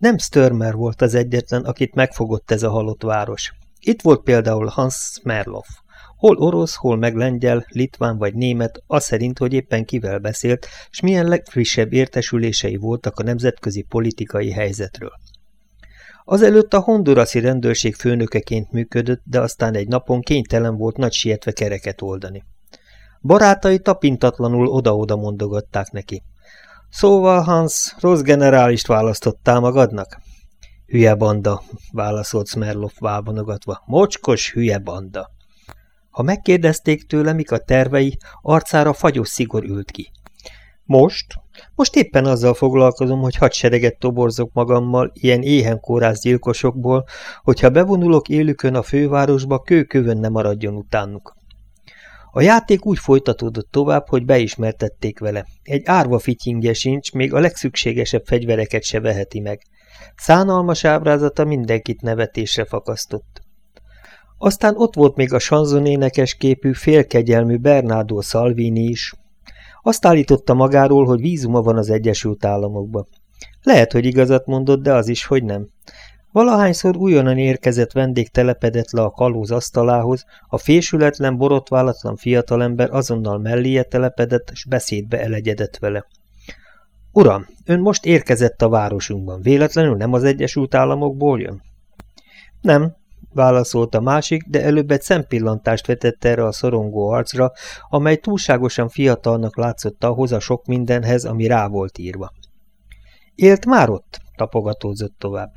Nem Störmer volt az egyetlen, akit megfogott ez a halott város. Itt volt például Hans Smerloff. Hol orosz, hol meg lengyel, litván vagy német, az szerint, hogy éppen kivel beszélt, s milyen legfrissebb értesülései voltak a nemzetközi politikai helyzetről. Azelőtt a honduraszi rendőrség főnökeként működött, de aztán egy napon kénytelen volt nagy sietve kereket oldani. Barátai tapintatlanul oda-oda mondogatták neki. Szóval, Hans, rossz generálist választottál magadnak? Hülye banda, válaszolt Smerloff vávonogatva. Mocskos hülye banda. Ha megkérdezték tőle, mik a tervei, arcára fagyos szigor ült ki. Most? Most éppen azzal foglalkozom, hogy hadsereget toborzok magammal ilyen éhenkórász gyilkosokból, hogyha bevonulok élükön a fővárosba, kőkövön ne maradjon utánuk. A játék úgy folytatódott tovább, hogy beismertették vele. Egy árva fityingje sincs, még a legszükségesebb fegyvereket se veheti meg. Szánalmas ábrázata mindenkit nevetésre fakasztott. Aztán ott volt még a sanzonénekes képű, félkegyelmű Bernardo Salvini is. Azt állította magáról, hogy vízuma van az Egyesült Államokba. Lehet, hogy igazat mondott, de az is, hogy nem. Valahányszor újonnan érkezett vendég telepedett le a kalóz asztalához, a fésületlen, borotválatlan fiatalember azonnal melléje telepedett, és beszédbe elegyedett vele. Uram, ön most érkezett a városunkban. Véletlenül nem az Egyesült Államokból jön? Nem, válaszolt a másik, de előbb egy szempillantást vetett erre a szorongó arcra, amely túlságosan fiatalnak látszott ahhoz a sok mindenhez, ami rá volt írva. Élt már ott? tapogatózott tovább,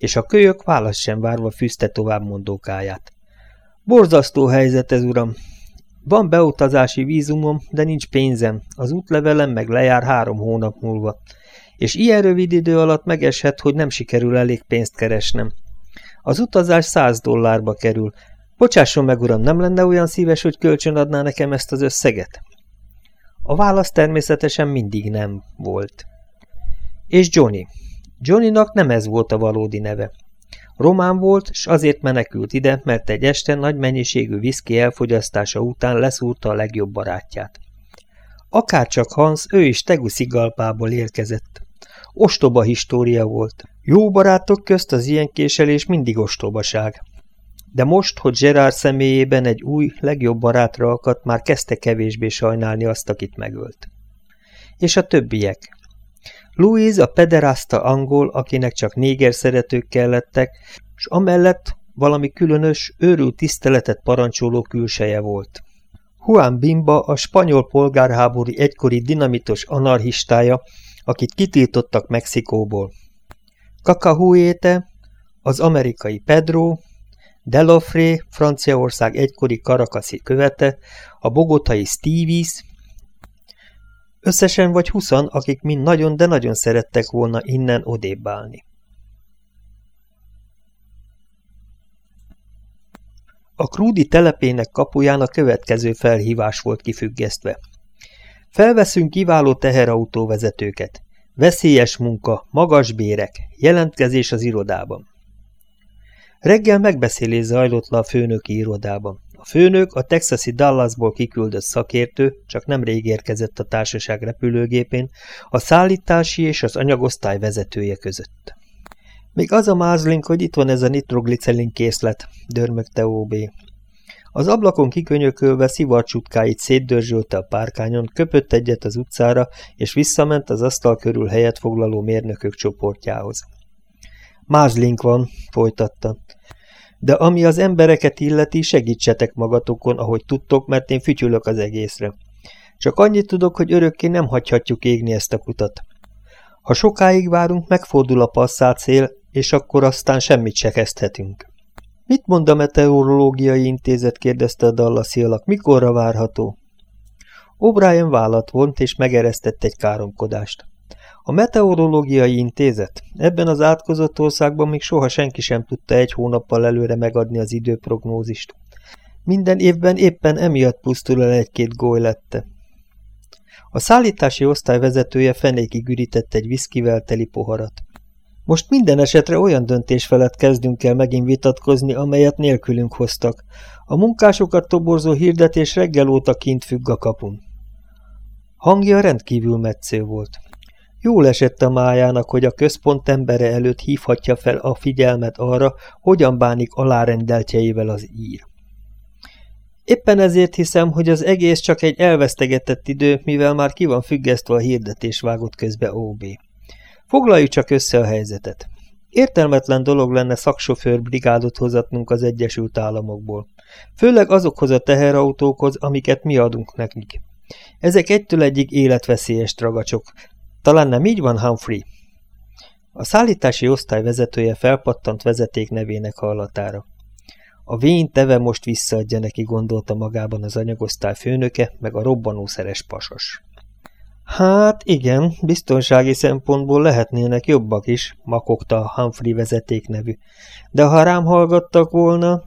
és a kölyök válasz sem várva fűzte tovább mondókáját. Borzasztó helyzet ez, uram. Van beutazási vízumom, de nincs pénzem, az útlevelem meg lejár három hónap múlva, és ilyen rövid idő alatt megeshet, hogy nem sikerül elég pénzt keresnem. Az utazás száz dollárba kerül. Bocsásson meg, uram, nem lenne olyan szíves, hogy kölcsön adná nekem ezt az összeget? A válasz természetesen mindig nem volt. És Johnny. Johnnynak nem ez volt a valódi neve. Román volt, és azért menekült ide, mert egy este nagy mennyiségű viszki elfogyasztása után leszúrta a legjobb barátját. Akárcsak Hans, ő is Teguszigalpából érkezett. Ostoba história volt. Jó barátok közt az ilyen késelés mindig ostobaság. De most, hogy Gerard személyében egy új, legjobb barátra akadt, már kezdte kevésbé sajnálni azt, akit megölt. És a többiek. Louise a pederasta angol, akinek csak néger szeretők kellettek, s amellett valami különös, őrült tiszteletet parancsoló külseje volt. Juan Bimba a spanyol polgárháború egykori dinamitos anarchistája, akit kitiltottak Mexikóból. Cacahuete, az amerikai Pedro, Delofré, Franciaország egykori karakaszi követe, a bogotai Stevies, összesen vagy huszan, akik mind nagyon, de nagyon szerettek volna innen odébb állni. A krúdi telepének kapuján a következő felhívás volt kifüggesztve. Felveszünk kiváló teherautóvezetőket. Veszélyes munka, magas bérek, jelentkezés az irodában. Reggel megbeszélés zajlott le a főnöki irodában. A főnök a texasi Dallasból kiküldött szakértő, csak nem rég érkezett a társaság repülőgépén, a szállítási és az anyagosztály vezetője között. Még az a mázlink, hogy itt van ez a nitroglicelin készlet, dörmögte OB. Az ablakon kikönyökölve szivarcsutkáit szétdörzsölte a párkányon, köpött egyet az utcára, és visszament az asztal körül helyet foglaló mérnökök csoportjához. Mázlink van, folytatta. De ami az embereket illeti, segítsetek magatokon, ahogy tudtok, mert én fütyülök az egészre. Csak annyit tudok, hogy örökké nem hagyhatjuk égni ezt a kutat. Ha sokáig várunk, megfordul a passzát szél, és akkor aztán semmit se kezdhetünk. Mit mond a meteorológiai intézet, kérdezte a Dallasi alak. Mikorra várható? O'Brien vállat vont, és megeresztett egy káromkodást. A meteorológiai intézet? Ebben az átkozott országban még soha senki sem tudta egy hónappal előre megadni az időprognózist. Minden évben éppen emiatt pusztul el egy-két lette. A szállítási osztály vezetője fenékig ürített egy viszkivel teli poharat. Most minden esetre olyan döntés felett kezdünk el megint vitatkozni, amelyet nélkülünk hoztak. A munkásokat toborzó hirdetés reggel óta kint függ a kapun. Hangja rendkívül metsző volt. Jól esett a májának, hogy a központ embere előtt hívhatja fel a figyelmet arra, hogyan bánik alárendeltjeivel az ír. Éppen ezért hiszem, hogy az egész csak egy elvesztegetett idő, mivel már ki van függesztve a hirdetés vágott közbe OB. Foglaljuk csak össze a helyzetet. Értelmetlen dolog lenne szaksofőr brigádot hozatnunk az Egyesült Államokból. Főleg azokhoz a teherautókhoz, amiket mi adunk nekik. Ezek egytől egyik életveszélyes tragacsok. Talán nem így van, Humphrey? A szállítási osztály vezetője felpattant vezeték nevének hallatára. A vén teve most visszaadja neki, gondolta magában az anyagosztály főnöke, meg a robbanószeres pasas. Hát igen, biztonsági szempontból lehetnének jobbak is, makogta a Humphrey vezeték nevű. De ha rám hallgattak volna...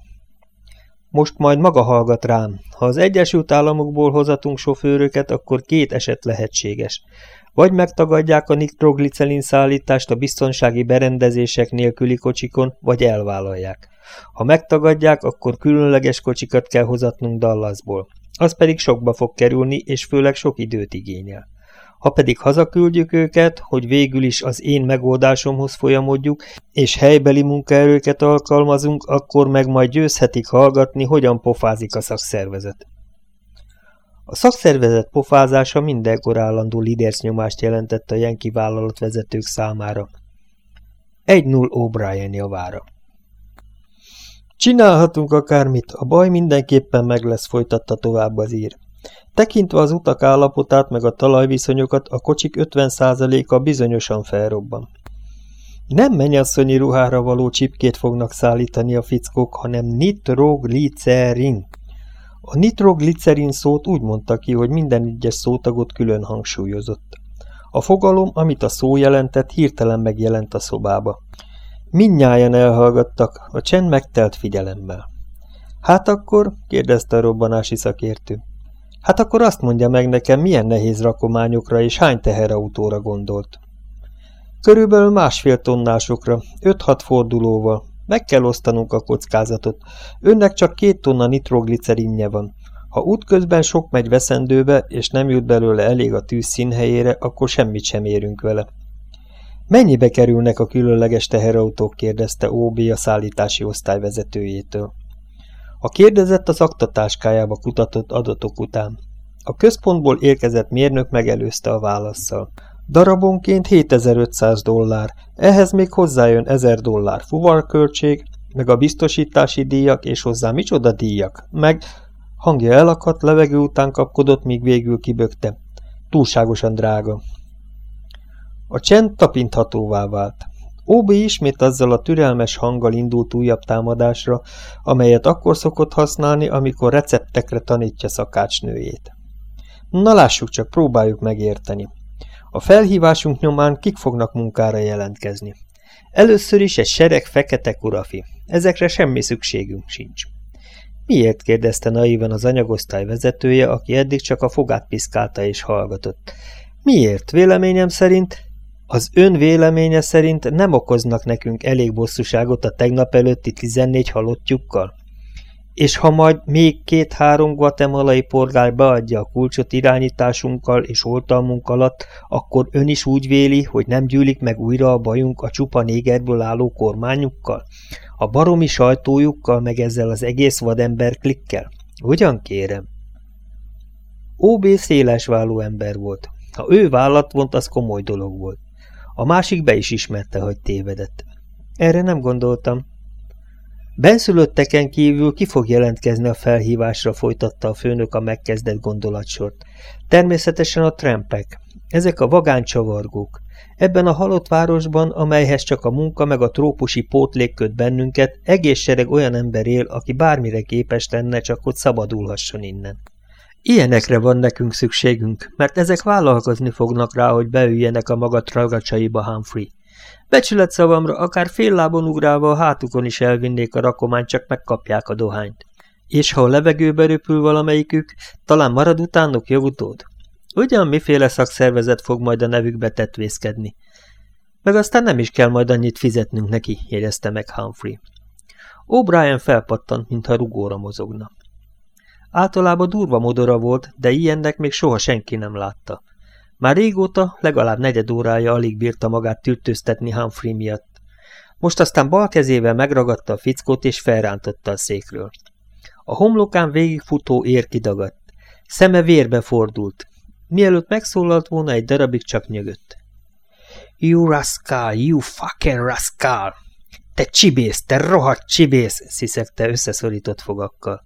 Most majd maga hallgat rám. Ha az Egyesült Államokból hozatunk sofőröket, akkor két eset lehetséges. Vagy megtagadják a nitroglicelin szállítást a biztonsági berendezések nélküli kocsikon, vagy elvállalják. Ha megtagadják, akkor különleges kocsikat kell hozatnunk Dallasból. Az pedig sokba fog kerülni, és főleg sok időt igényel. Ha pedig hazaküldjük őket, hogy végül is az én megoldásomhoz folyamodjuk, és helybeli munkaerőket alkalmazunk, akkor meg majd győzhetik hallgatni, hogyan pofázik a szakszervezet. A szakszervezet pofázása mindenkor állandó lidérc nyomást jelentett a Jenki vállalatvezetők számára. 1-0 O'Brien javára. Csinálhatunk akármit, a baj mindenképpen meg lesz, folytatta tovább az ír. Tekintve az utak állapotát meg a talajviszonyokat, a kocsik 50%-a bizonyosan felrobban. Nem mennyasszonyi ruhára való csipkét fognak szállítani a fickók, hanem nitroglicerin. A nitroglicerin szót úgy mondta ki, hogy minden egyes szótagot külön hangsúlyozott. A fogalom, amit a szó jelentett, hirtelen megjelent a szobába. Mindnyájan elhallgattak, a csend megtelt figyelemmel. Hát akkor? kérdezte a robbanási szakértő. Hát akkor azt mondja meg nekem, milyen nehéz rakományokra és hány teherautóra gondolt. Körülbelül másfél tonnásokra, 5-6 fordulóval. Meg kell osztanunk a kockázatot. Önnek csak két tonna nitroglicerinje van. Ha útközben sok megy veszendőbe, és nem jut belőle elég a tűz színhelyére, akkor semmit sem érünk vele. Mennyibe kerülnek a különleges teherautók? kérdezte OB a szállítási osztály vezetőjétől. A kérdezett az aktatáskájába kutatott adatok után. A központból érkezett mérnök megelőzte a válaszsal. Darabonként 7500 dollár, ehhez még hozzájön 1000 dollár fuvarköltség, meg a biztosítási díjak, és hozzá micsoda díjak, meg hangja elakadt, levegő után kapkodott, míg végül kibökte. Túlságosan drága. A csend tapinthatóvá vált. Óbi ismét azzal a türelmes hanggal indult újabb támadásra, amelyet akkor szokott használni, amikor receptekre tanítja szakácsnőjét. Na lássuk csak, próbáljuk megérteni. A felhívásunk nyomán kik fognak munkára jelentkezni. Először is egy sereg fekete kurafi. Ezekre semmi szükségünk sincs. Miért? kérdezte naívan az anyagosztály vezetője, aki eddig csak a fogát piszkálta és hallgatott. Miért? Véleményem szerint az ön véleménye szerint nem okoznak nekünk elég bosszúságot a tegnap előtti 14 halottjukkal? És ha majd még két-három guatemalai polgár beadja a kulcsot irányításunkkal és oltalmunk alatt, akkor ön is úgy véli, hogy nem gyűlik meg újra a bajunk a csupa négerből álló kormányukkal? A baromi sajtójukkal, meg ezzel az egész vadember klikkel? Ugyan kérem? OB szélesválló ember volt. Ha ő vállat vont, az komoly dolog volt. A másik be is ismerte, hogy tévedett. Erre nem gondoltam. Benszülötteken kívül ki fog jelentkezni a felhívásra, folytatta a főnök a megkezdett gondolatsort. Természetesen a trempek. Ezek a vagánycsavargók. Ebben a halott városban, amelyhez csak a munka meg a trópusi pótlék köt bennünket, egész sereg olyan ember él, aki bármire képes lenne, csak hogy szabadulhasson innen. Ilyenekre van nekünk szükségünk, mert ezek vállalkozni fognak rá, hogy beüljenek a maga tragacsaiba, Humphrey. Becsület szavamra akár fél lábon ugrálva a hátukon is elvinnék a rakományt, csak megkapják a dohányt. És ha a levegőbe röpül valamelyikük, talán marad utánok jobb utód. Ugyan miféle szakszervezet fog majd a nevükbe tetvészkedni. Meg aztán nem is kell majd annyit fizetnünk neki, jegyezte meg Humphrey. O'Brien felpattant, mintha rugóra mozogna. Általában durva modora volt, de ilyennek még soha senki nem látta. Már régóta, legalább negyed órája alig bírta magát tűrtőztetni Humphrey miatt. Most aztán bal kezével megragadta a fickót és felrántotta a székről. A homlokán végigfutó ér kidagadt. Szeme vérbe fordult. Mielőtt megszólalt volna, egy darabig csak nyögött. You rascal, you fucking rascal! Te csibész, te rohadt csibész! sziszegte összeszorított fogakkal.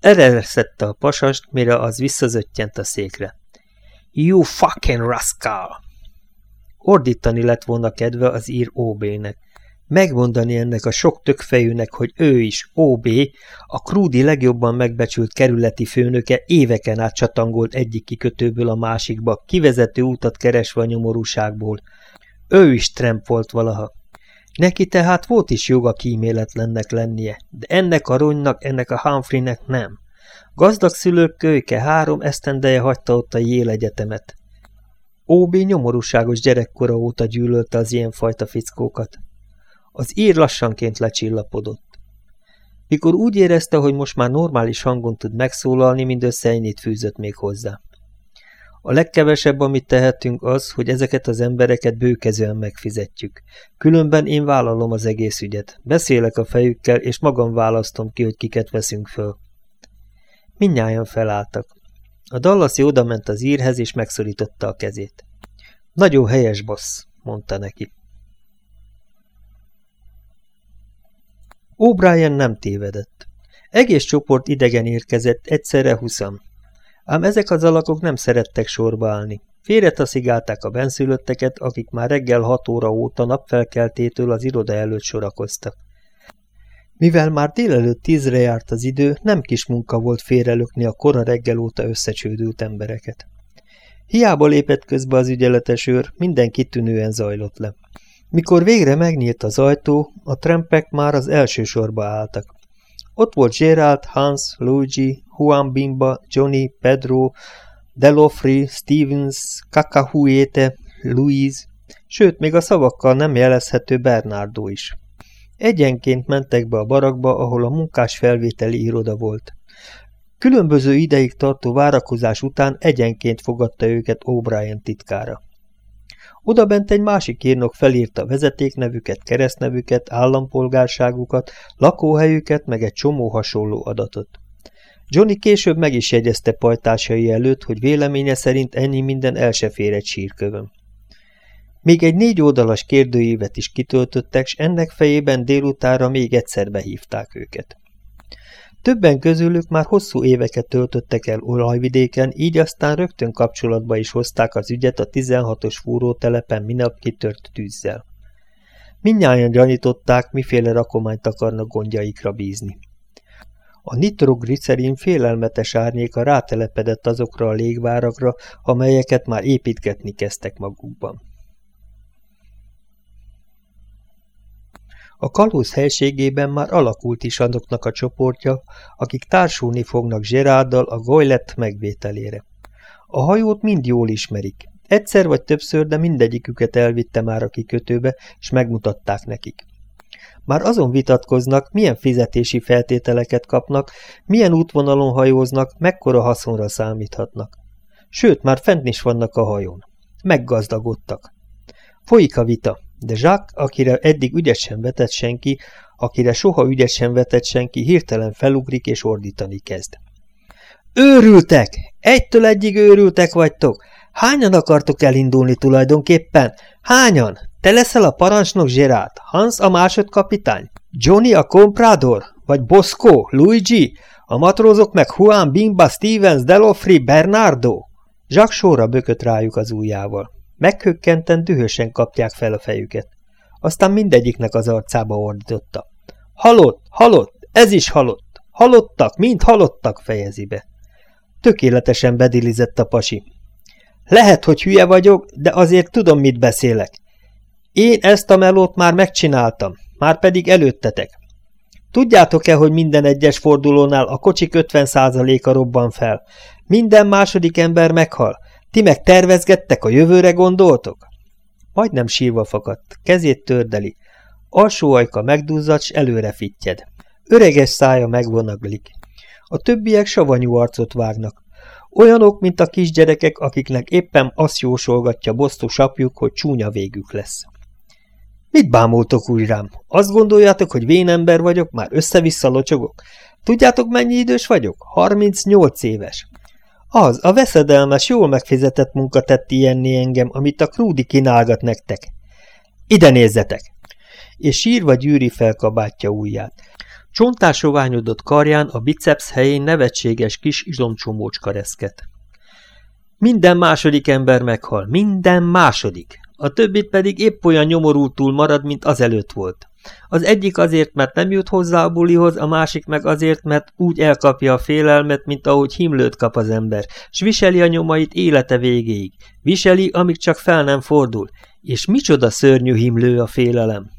Erre szedte a pasast, mire az visszazöttyent a székre. You fucking rascal! Ordítani lett volna kedve az ír OB-nek. Megmondani ennek a sok tökfejűnek, hogy ő is, OB, a Krúdi legjobban megbecsült kerületi főnöke éveken át csatangolt egyik kikötőből a másikba, kivezető útat keresve a nyomorúságból. Ő is tremp volt valaha. Neki tehát volt is joga kíméletlennek lennie, de ennek a ronynak, ennek a Humphreynek nem. Gazdag szülők kölyke három esztendeje hagyta ott a Yale egyetemet. Óbi nyomorúságos gyerekkora óta gyűlölte az ilyenfajta fickókat. Az ír lassanként lecsillapodott. Mikor úgy érezte, hogy most már normális hangon tud megszólalni, mindössze ennyit fűzött még hozzá. A legkevesebb, amit tehetünk az, hogy ezeket az embereket bőkezően megfizetjük. Különben én vállalom az egész ügyet. Beszélek a fejükkel, és magam választom ki, hogy kiket veszünk föl. Mindnyájan felálltak. A Dallasi odament az írhez, és megszorította a kezét. Nagyon helyes, bossz, mondta neki. O'Brien nem tévedett. Egész csoport idegen érkezett, egyszerre huszam. Ám ezek az alakok nem szerettek sorba állni. Félretaszigálták a benszülötteket, akik már reggel hat óra óta napfelkeltétől az iroda előtt sorakoztak. Mivel már délelőtt tízre járt az idő, nem kis munka volt félrelökni a kora reggel óta összecsődült embereket. Hiába lépett közbe az ügyeletes őr, minden kitűnően zajlott le. Mikor végre megnyílt az ajtó, a trempek már az első sorba álltak. Ott volt Gerald, Hans, Luigi, Juan Bimba, Johnny, Pedro, Delofri, Stevens, Kakahuete, Louise, sőt, még a szavakkal nem jelezhető Bernardo is. Egyenként mentek be a barakba, ahol a munkás felvételi iroda volt. Különböző ideig tartó várakozás után egyenként fogadta őket O'Brien titkára. Oda bent egy másik írnok felírta vezetéknevüket, keresztnevüket, állampolgárságukat, lakóhelyüket, meg egy csomó hasonló adatot. Johnny később meg is jegyezte pajtásai előtt, hogy véleménye szerint ennyi minden el se fér egy sírkövön. Még egy négy oldalas kérdőívet is kitöltöttek, s ennek fejében délutára még egyszer behívták őket. Többen közülük már hosszú éveket töltöttek el olajvidéken, így aztán rögtön kapcsolatba is hozták az ügyet a 16-os fúrótelepen minap kitört tűzzel. Mindnyájan gyanították, miféle rakományt akarnak gondjaikra bízni. A nitroglicerin félelmetes árnyéka rátelepedett azokra a légvárakra, amelyeket már építgetni kezdtek magukban. A kalóz helységében már alakult is azoknak a csoportja, akik társulni fognak Zseráddal a Goylet megvételére. A hajót mind jól ismerik. Egyszer vagy többször, de mindegyiküket elvitte már a kikötőbe, és megmutatták nekik. Már azon vitatkoznak, milyen fizetési feltételeket kapnak, milyen útvonalon hajóznak, mekkora haszonra számíthatnak. Sőt, már fent is vannak a hajón. Meggazdagodtak. Folyik a vita, de Jacques, akire eddig ügyet sem vetett senki, akire soha ügyet sem vetett senki, hirtelen felugrik és ordítani kezd. Őrültek! Egytől egyig őrültek vagytok! Hányan akartok elindulni tulajdonképpen? Hányan? Te leszel a parancsnok Gerard, Hans a másodkapitány, Johnny a komprador, vagy Bosco, Luigi, a matrózok meg Juan, Bimba, Stevens, Delofri, Bernardo? Jacques sorra bökött rájuk az ujjával. Meghökkenten dühösen kapják fel a fejüket. Aztán mindegyiknek az arcába ordította. Halott, halott, ez is halott, halottak, mind halottak fejezi be. Tökéletesen bedilizett a pasi. Lehet, hogy hülye vagyok, de azért tudom, mit beszélek. Én ezt a melót már megcsináltam, már pedig előttetek. Tudjátok-e, hogy minden egyes fordulónál a kocsik 50%-a robban fel? Minden második ember meghal, ti meg tervezgettek, a jövőre gondoltok? Majdnem sírva fakadt, kezét tördeli. Alsó ajka megduzzadt, s előre fittyed. Öreges szája megvonaglik. A többiek savanyú arcot vágnak. Olyanok, mint a kisgyerekek, akiknek éppen azt jósolgatja bosztos apjuk, hogy csúnya végük lesz. Mit bámultok úgy rám? Azt gondoljátok, hogy vén ember vagyok, már össze-vissza locsogok? Tudjátok, mennyi idős vagyok? 38 éves. Az, a veszedelmes, jól megfizetett munka tett ilyenni engem, amit a krúdi kínálgat nektek. Ide nézzetek! És sírva gyűri fel kabátja ujját. Csontásoványodott karján a biceps helyén nevetséges kis izomcsomócska reszket. Minden második ember meghal, minden második. A többit pedig épp olyan nyomorultul marad, mint azelőtt volt. Az egyik azért, mert nem jut hozzá a bulihoz, a másik meg azért, mert úgy elkapja a félelmet, mint ahogy himlőt kap az ember, s viseli a nyomait élete végéig. Viseli, amíg csak fel nem fordul. És micsoda szörnyű himlő a félelem.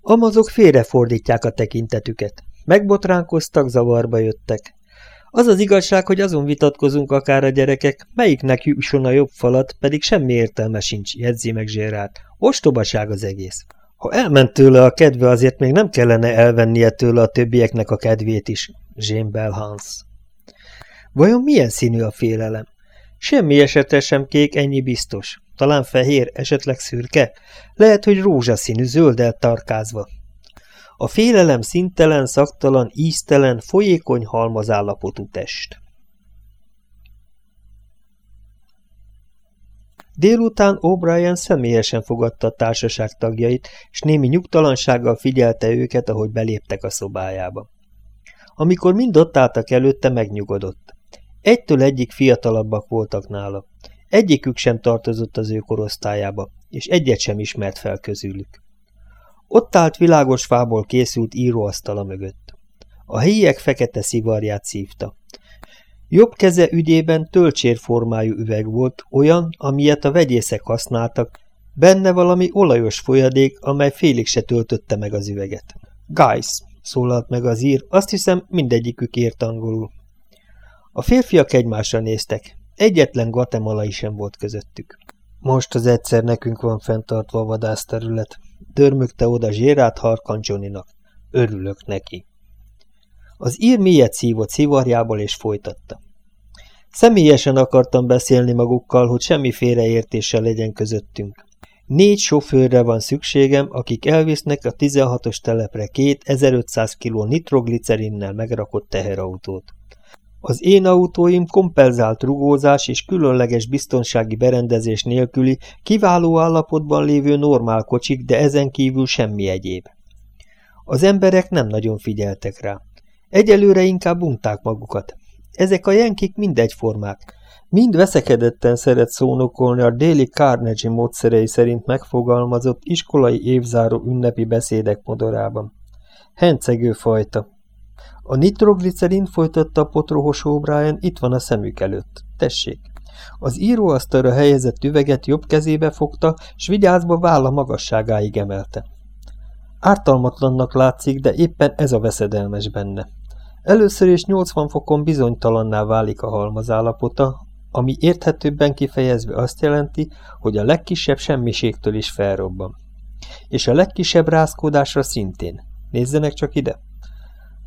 Amazok félrefordítják a tekintetüket. Megbotránkoztak, zavarba jöttek. Az az igazság, hogy azon vitatkozunk akár a gyerekek, melyiknek jusson a jobb falat, pedig semmi értelme sincs, jegyzi meg Zsérát. Ostobaság az egész. Ha elment tőle a kedve, azért még nem kellene elvennie tőle a többieknek a kedvét is, Zsémbel Hans. Vajon milyen színű a félelem? Semmi esetre sem kék, ennyi biztos. Talán fehér, esetleg szürke? Lehet, hogy rózsaszínű, zölddel tarkázva. A félelem szintelen, szaktalan, íztelen, folyékony halmazállapotú test. Délután O'Brien személyesen fogadta a társaság tagjait, és némi nyugtalansággal figyelte őket, ahogy beléptek a szobájába. Amikor mind ott álltak előtte, megnyugodott. Egytől egyik fiatalabbak voltak nála. Egyikük sem tartozott az ő korosztályába, és egyet sem ismert fel közülük. Ott állt világos fából készült íróasztala mögött. A helyiek fekete szivarját szívta. Jobb keze ügyében tölcsérformájú üveg volt, olyan, amilyet a vegyészek használtak, benne valami olajos folyadék, amely félig se töltötte meg az üveget. Guys, szólalt meg az ír, azt hiszem mindegyikük ért angolul. A férfiak egymásra néztek, egyetlen guatemalai sem volt közöttük. Most az egyszer nekünk van fenntartva a vadászterület, dörmögte oda Zsérát Harkan Johnnynak. Örülök neki. Az ír mélyet szívott szivarjából és folytatta. Személyesen akartam beszélni magukkal, hogy semmi félreértéssel legyen közöttünk. Négy sofőrre van szükségem, akik elvisznek a 16-os telepre két 1500 kg nitroglicerinnel megrakott teherautót. Az én autóim kompenzált rugózás és különleges biztonsági berendezés nélküli, kiváló állapotban lévő normál kocsik, de ezen kívül semmi egyéb. Az emberek nem nagyon figyeltek rá. Egyelőre inkább unták magukat. Ezek a jenkik mindegyformák. Mind veszekedetten szeret szónokolni a déli Carnegie módszerei szerint megfogalmazott iskolai évzáró ünnepi beszédek modorában. Hencegő fajta. A nitroglicerin folytatta a potrohos O'Brien, itt van a szemük előtt. Tessék. Az íróasztalra helyezett üveget jobb kezébe fogta, s vigyázba válla magasságáig emelte. Ártalmatlannak látszik, de éppen ez a veszedelmes benne. Először is 80 fokon bizonytalanná válik a halmaz állapota, ami érthetőbben kifejezve azt jelenti, hogy a legkisebb semmiségtől is felrobban. És a legkisebb rázkódásra szintén. Nézzenek csak ide!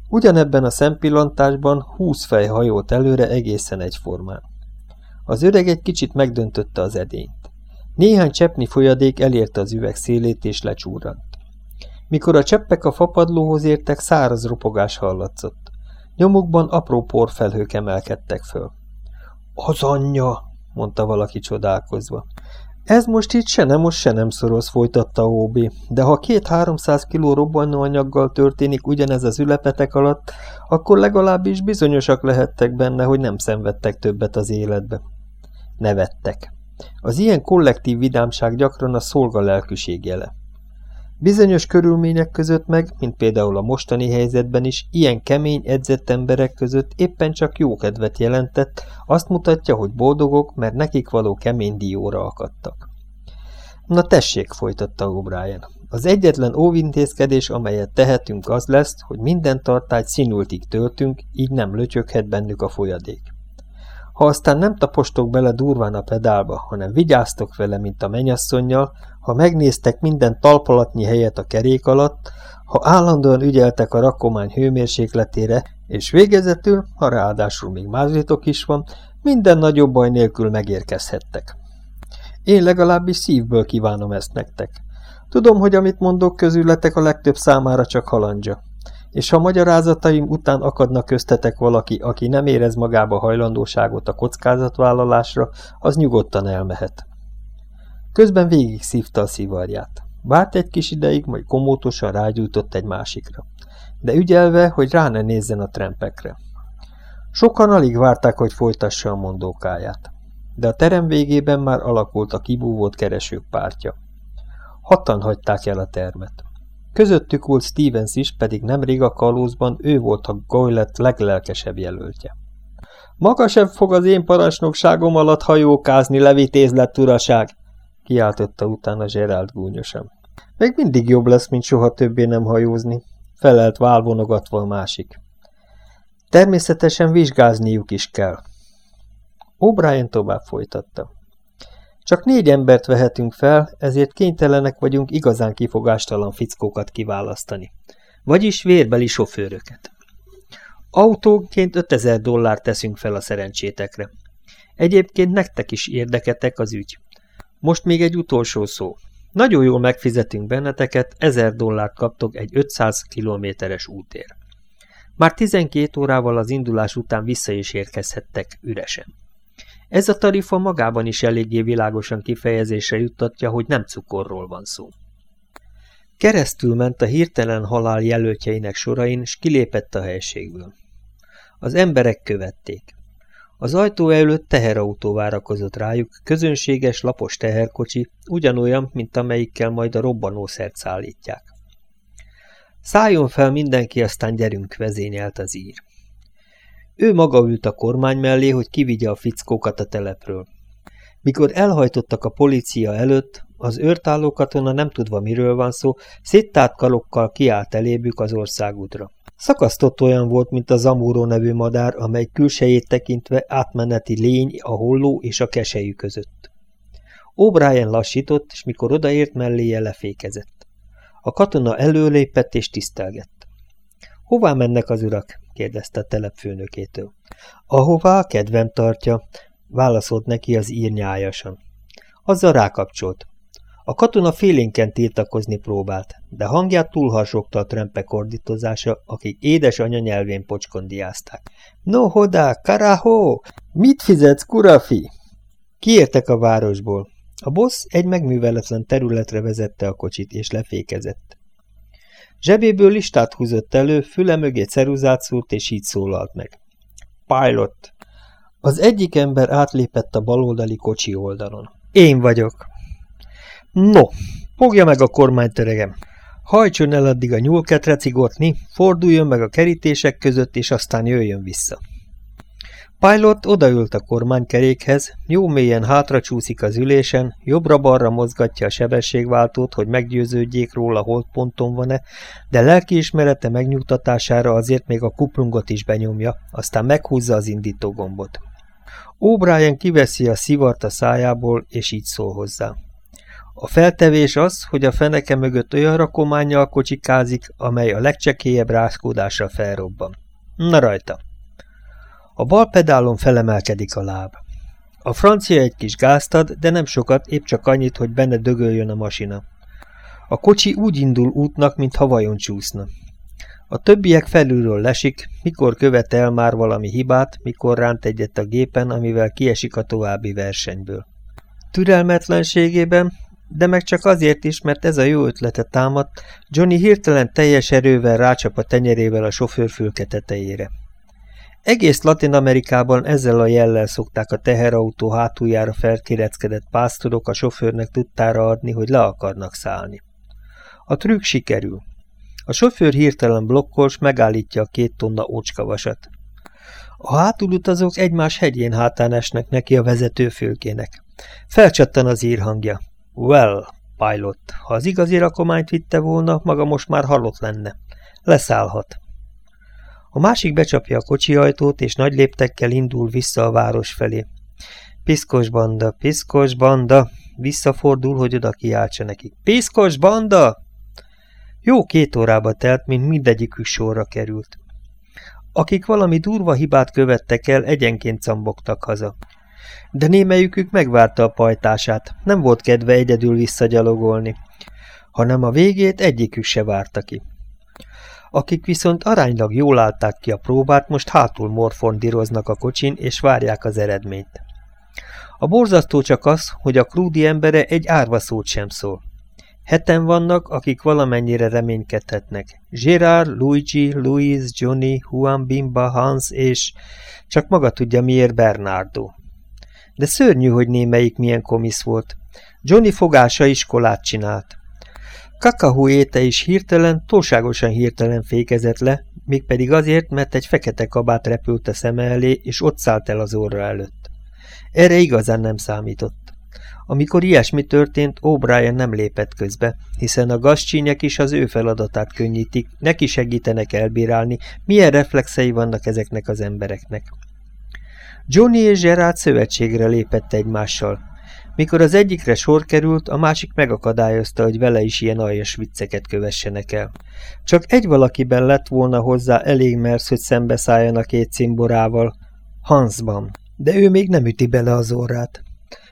Ugyanebben a szempillantásban húsz fej hajolt előre egészen egyformán. Az öreg egy kicsit megdöntötte az edényt. Néhány cseppni folyadék elérte az üveg szélét és lecsúrant. Mikor a cseppek a fapadlóhoz értek, száraz ropogás hallatszott. Nyomukban apró porfelhők emelkedtek föl. Az anyja, mondta valaki csodálkozva. Ez most itt se nem most se nem szoroz, folytatta OB, de ha két-háromszáz kiló robbanóanyaggal történik ugyanez az ülepetek alatt, akkor legalábbis bizonyosak lehettek benne, hogy nem szenvedtek többet az életbe. Nevettek. Az ilyen kollektív vidámság gyakran a szolga jele. Bizonyos körülmények között meg, mint például a mostani helyzetben is, ilyen kemény, edzett emberek között éppen csak jó kedvet jelentett, azt mutatja, hogy boldogok, mert nekik való kemény dióra akadtak. Na tessék, folytatta O'Brien. Az egyetlen óvintézkedés, amelyet tehetünk, az lesz, hogy minden tartályt színültig töltünk, így nem lötyöghet bennük a folyadék. Ha aztán nem tapostok bele durván a pedálba, hanem vigyáztok vele, mint a menyasszonynal, ha megnéztek minden talpalatnyi helyet a kerék alatt, ha állandóan ügyeltek a rakomány hőmérsékletére, és végezetül, ha ráadásul még mázlitok is van, minden nagyobb baj nélkül megérkezhettek. Én legalábbis szívből kívánom ezt nektek. Tudom, hogy amit mondok közületek a legtöbb számára csak halandja. És ha magyarázataim után akadnak köztetek valaki, aki nem érez magába hajlandóságot a kockázatvállalásra, az nyugodtan elmehet. Közben végig szívta a szivarját. Várt egy kis ideig, majd komótosan rágyújtott egy másikra. De ügyelve, hogy rá ne nézzen a trempekre. Sokan alig várták, hogy folytassa a mondókáját. De a terem végében már alakult a kibúvót keresők pártja. Hatan hagyták el a termet. Közöttük volt Stevens is, pedig nemrég a kalózban ő volt a Goylet leglelkesebb jelöltje. Maga sem fog az én parancsnokságom alatt hajókázni, levitézlett uraság! kiáltotta utána Gerald gúnyosan. Még mindig jobb lesz, mint soha többé nem hajózni, felelt válvonogatva a másik. Természetesen vizsgázniuk is kell. O'Brien tovább folytatta. Csak négy embert vehetünk fel, ezért kénytelenek vagyunk igazán kifogástalan fickókat kiválasztani. Vagyis vérbeli sofőröket. Autónként 5000 dollárt teszünk fel a szerencsétekre. Egyébként nektek is érdeketek az ügy. Most még egy utolsó szó. Nagyon jól megfizetünk benneteket, 1000 dollárt kaptok egy 500 kilométeres útér. Már 12 órával az indulás után vissza is érkezhettek üresen. Ez a tarifa magában is eléggé világosan kifejezésre juttatja, hogy nem cukorról van szó. Keresztül ment a hirtelen halál jelöltjeinek sorain, s kilépett a helységből. Az emberek követték. Az ajtó előtt teherautó várakozott rájuk, közönséges, lapos teherkocsi, ugyanolyan, mint amelyikkel majd a robbanószert szállítják. Szálljon fel mindenki, aztán gyerünk, vezényelt az ír. Ő maga ült a kormány mellé, hogy kivigye a fickókat a telepről. Mikor elhajtottak a policia előtt, az őrtálló katona nem tudva miről van szó, széttárt kalokkal kiállt elébük az országútra. Szakasztott olyan volt, mint a zamúró nevű madár, amely külsejét tekintve átmeneti lény a holló és a keselyű között. O'Brien lassított, és mikor odaért melléje lefékezett. A katona előlépett és tisztelgett. Hová mennek az urak? Kérdezte a telepfőnökétől. Ahová kedvem tartja, válaszolt neki az ír nyájasan. Azzal rákapcsolt. A katona félénken tiltakozni próbált, de hangját túlharsogta a trempe kordítozása, akik édes anyanyelvén pocskondiázták. No hodá, karaho! Mit fizetsz, kurafi? Kiértek a városból. A boss egy megműveletlen területre vezette a kocsit, és lefékezett. Zsebéből listát húzott elő, füle mögé ceruzát szúrt, és így szólalt meg. Pilot. Az egyik ember átlépett a baloldali kocsi oldalon. Én vagyok. No, fogja meg a kormányt, öregem. Hajtson el addig a nyúlketre cigotni, forduljon meg a kerítések között, és aztán jöjjön vissza. Pilot odaült a kormánykerékhez, jó mélyen hátra csúszik az ülésen, jobbra-balra mozgatja a sebességváltót, hogy meggyőződjék róla, hol ponton van-e, de lelkiismerete megnyugtatására azért még a kuplungot is benyomja, aztán meghúzza az indító gombot. O'Brien kiveszi a szivart a szájából, és így szól hozzá. A feltevés az, hogy a feneke mögött olyan rakományjal kocsikázik, amely a legcsekélyebb rázkódásra felrobban. Na rajta! A bal pedálon felemelkedik a láb. A francia egy kis gázt ad, de nem sokat, épp csak annyit, hogy benne dögöljön a masina. A kocsi úgy indul útnak, mintha vajon csúszna. A többiek felülről lesik, mikor követel már valami hibát, mikor ránt egyet a gépen, amivel kiesik a további versenyből. Türelmetlenségében, de meg csak azért is, mert ez a jó ötlete támadt, Johnny hirtelen teljes erővel rácsap a tenyerével a sofőrfülke tetejére. Egész Latin Amerikában ezzel a jellel szokták a teherautó hátuljára felkéreckedett pásztorok a sofőrnek tudtára adni, hogy le akarnak szállni. A trükk sikerül. A sofőr hirtelen blokkol, s megállítja a két tonna ócskavasat. A hátulutazók egymás hegyén hátán esnek neki a vezetőfülkének. Felcsattan az írhangja. Well, pilot, ha az igazi rakományt vitte volna, maga most már halott lenne. Leszállhat. A másik becsapja a kocsi ajtót, és nagy léptekkel indul vissza a város felé. Piszkos banda, piszkos banda! Visszafordul, hogy oda kiáltsa nekik. Piszkos banda! Jó két órába telt, mint mindegyikük sorra került. Akik valami durva hibát követtek el, egyenként cambogtak haza. De némelyükük megvárta a pajtását, nem volt kedve egyedül visszagyalogolni, hanem a végét egyikük se várta ki. Akik viszont aránylag jól állták ki a próbát, most hátul morfondíroznak a kocsin, és várják az eredményt. A borzasztó csak az, hogy a krúdi embere egy árva szót sem szól. Heten vannak, akik valamennyire reménykedhetnek. Gérard, Luigi, Louise, Johnny, Juan Bimba, Hans és csak maga tudja miért Bernardo. De szörnyű, hogy némelyik milyen komisz volt. Johnny fogása iskolát csinált. Kakahu éte is hirtelen, túlságosan hirtelen fékezett le, mégpedig azért, mert egy fekete kabát repült a szeme elé, és ott szállt el az orra előtt. Erre igazán nem számított. Amikor ilyesmi történt, O'Brien nem lépett közbe, hiszen a gazcsínyek is az ő feladatát könnyítik, neki segítenek elbírálni, milyen reflexei vannak ezeknek az embereknek. Johnny és Gerard szövetségre lépett egymással. Mikor az egyikre sor került, a másik megakadályozta, hogy vele is ilyen aljas vicceket kövessenek el. Csak egy valakiben lett volna hozzá elég mersz, hogy szembeszálljon a két cimborával, Hansban, de ő még nem üti bele az orrát.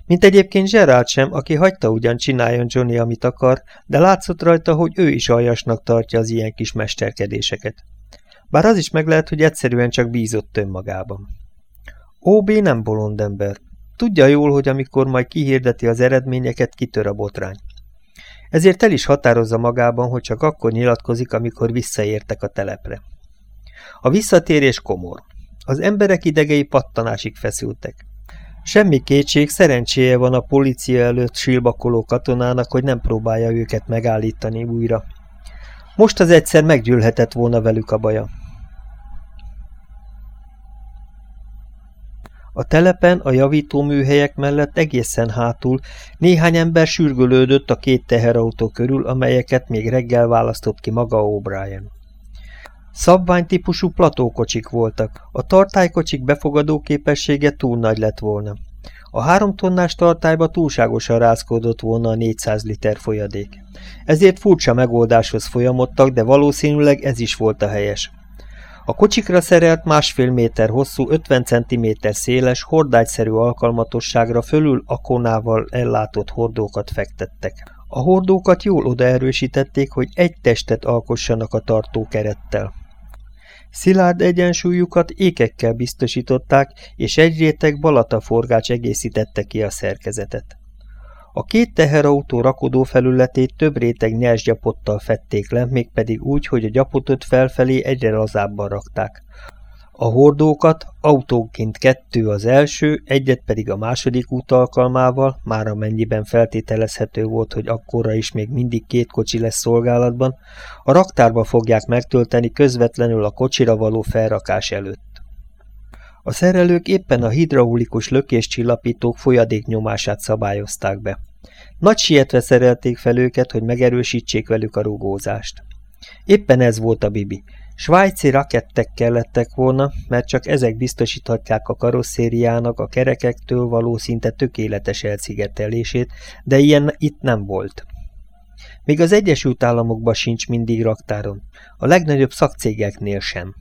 Mint egyébként Gerard sem, aki hagyta ugyan csináljon Johnny, amit akar, de látszott rajta, hogy ő is aljasnak tartja az ilyen kis mesterkedéseket. Bár az is meg lehet, hogy egyszerűen csak bízott önmagában. OB nem bolond ember. Tudja jól, hogy amikor majd kihirdeti az eredményeket, kitör a botrány. Ezért el is határozza magában, hogy csak akkor nyilatkozik, amikor visszaértek a telepre. A visszatérés komor. Az emberek idegei pattanásig feszültek. Semmi kétség, szerencséje van a policia előtt silbakoló katonának, hogy nem próbálja őket megállítani újra. Most az egyszer meggyűlhetett volna velük a baja. A telepen, a javítóműhelyek mellett egészen hátul néhány ember sürgölődött a két teherautó körül, amelyeket még reggel választott ki maga O'Brien. Szabványtípusú platókocsik voltak, a tartálykocsik befogadó képessége túl nagy lett volna. A három tonnás tartályba túlságosan rázkódott volna a 400 liter folyadék. Ezért furcsa megoldáshoz folyamodtak, de valószínűleg ez is volt a helyes. A kocsikra szerelt másfél méter hosszú, 50 cm széles, hordágyszerű alkalmatosságra fölül akonával ellátott hordókat fektettek. A hordókat jól odaerősítették, hogy egy testet alkossanak a tartókerettel. Szilárd egyensúlyukat ékekkel biztosították, és egy réteg balataforgács egészítette ki a szerkezetet. A két teherautó rakodó felületét több réteg nyers gyapottal fették le, mégpedig úgy, hogy a gyapotot felfelé egyre lazábban rakták. A hordókat autóként kettő az első, egyet pedig a második út alkalmával, már amennyiben feltételezhető volt, hogy akkora is még mindig két kocsi lesz szolgálatban, a raktárba fogják megtölteni közvetlenül a kocsira való felrakás előtt. A szerelők éppen a hidraulikus lökéscsillapítók folyadéknyomását szabályozták be. Nagy sietve szerelték fel őket, hogy megerősítsék velük a rugózást. Éppen ez volt a bibi. Svájci rakettek kellettek volna, mert csak ezek biztosíthatják a karosszériának a kerekektől való szinte tökéletes elszigetelését, de ilyen itt nem volt. Még az Egyesült Államokban sincs mindig raktáron, a legnagyobb szakcégeknél sem.